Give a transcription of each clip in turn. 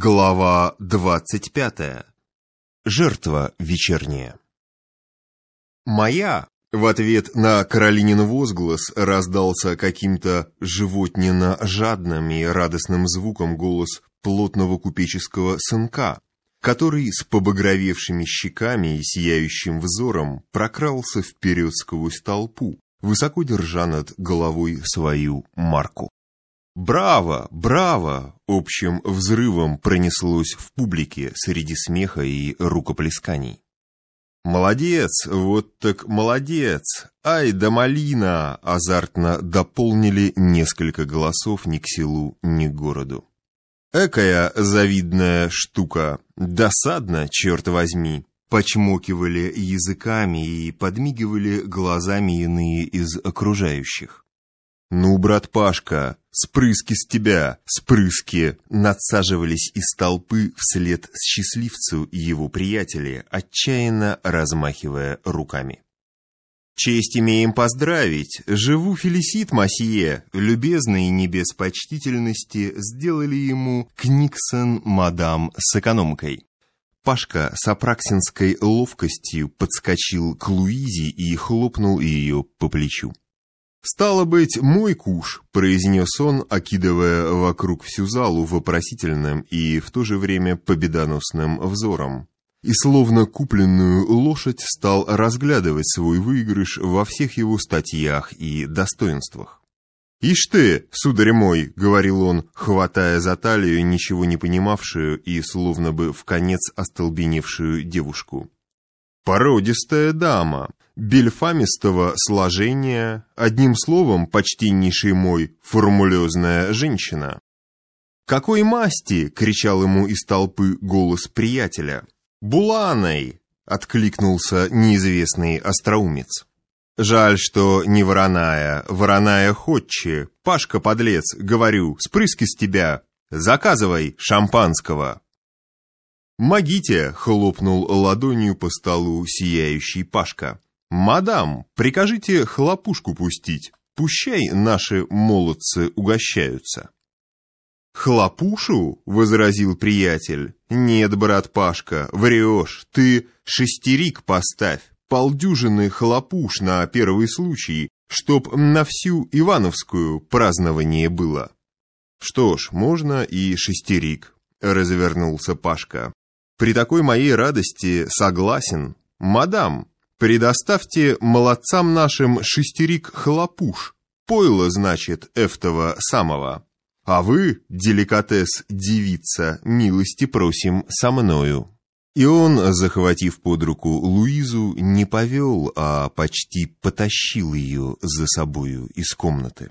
Глава двадцать пятая. Жертва вечерняя. «Моя!» — в ответ на Каролинин возглас раздался каким-то животненно-жадным и радостным звуком голос плотного купеческого сынка, который с побагровевшими щеками и сияющим взором прокрался вперед сквозь толпу, высоко держа над головой свою марку. «Браво! Браво!» общим взрывом пронеслось в публике среди смеха и рукоплесканий. «Молодец! Вот так молодец! Ай да малина!» азартно дополнили несколько голосов ни к селу, ни к городу. «Экая завидная штука! Досадно, черт возьми!» Почмокивали языками и подмигивали глазами иные из окружающих. «Ну, брат Пашка, спрыски с тебя, спрыски!» Надсаживались из толпы вслед счастливцу и его приятели, отчаянно размахивая руками. «Честь имеем поздравить! Живу фелисит, масье!» Любезные не без почтительности сделали ему Книксон мадам с экономкой. Пашка с апраксинской ловкостью подскочил к Луизе и хлопнул ее по плечу. «Стало быть, мой куш», — произнес он, окидывая вокруг всю залу вопросительным и в то же время победоносным взором. И словно купленную лошадь стал разглядывать свой выигрыш во всех его статьях и достоинствах. «Ишь ты, сударь мой», — говорил он, хватая за талию ничего не понимавшую и словно бы в конец остолбеневшую девушку. «Породистая дама, бельфамистого сложения, одним словом, почтеннейший мой, формулезная женщина. «Какой масти?» — кричал ему из толпы голос приятеля. «Буланой!» — откликнулся неизвестный остроумец. «Жаль, что не вороная, вороная ходчи. Пашка-подлец, говорю, спрыски с тебя. Заказывай шампанского!» «Могите!» — хлопнул ладонью по столу сияющий Пашка. «Мадам, прикажите хлопушку пустить, пущай наши молодцы угощаются». «Хлопушу?» — возразил приятель. «Нет, брат Пашка, врешь, ты шестерик поставь, полдюжины хлопуш на первый случай, чтоб на всю Ивановскую празднование было». «Что ж, можно и шестерик», — развернулся Пашка. «При такой моей радости согласен. Мадам, Предоставьте молодцам нашим шестерик хлопуш, пойло, значит, эфтого самого. А вы, деликатес девица, милости просим со мною». И он, захватив под руку Луизу, не повел, а почти потащил ее за собою из комнаты.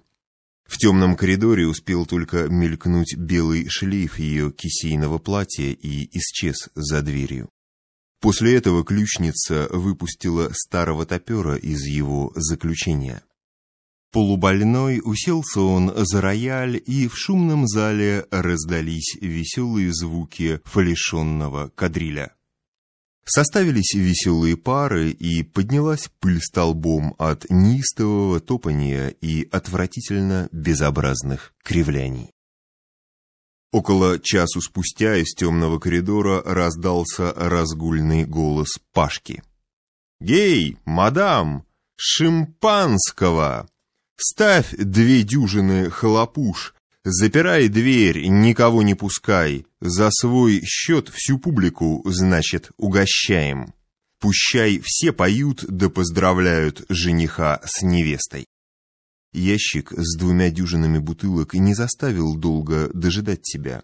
В темном коридоре успел только мелькнуть белый шлейф ее кисейного платья и исчез за дверью. После этого ключница выпустила старого топера из его заключения. Полубольной уселся он за рояль, и в шумном зале раздались веселые звуки фалишонного кадриля. Составились веселые пары, и поднялась пыль столбом от неистового топания и отвратительно безобразных кривляний. Около часу спустя из темного коридора раздался разгульный голос Пашки. «Гей, мадам, шимпанского! Ставь две дюжины хлопуш, запирай дверь, никого не пускай, за свой счет всю публику, значит, угощаем. Пущай все поют да поздравляют жениха с невестой». Ящик с двумя дюжинами бутылок не заставил долго дожидать себя.